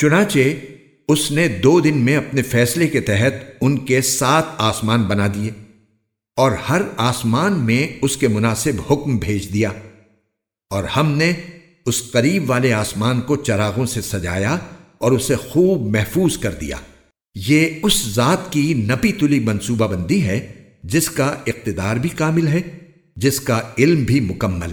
چنانچہ اس نے دو دن میں اپنے فیصلے کے تحت ان کے سات آسمان بنا دیے اور ہر آسمان میں اس کے مناسب حکم بھیج دیا اور ہم نے اس قریب والے آسمان کو چراغوں سے سجایا اور اسے خوب محفوظ کر دیا۔ یہ اس ذات کی نپی تلی منصوبہ بندی ہے جس کا اقتدار بھی کامل ہے، جس کا علم بھی مکمل۔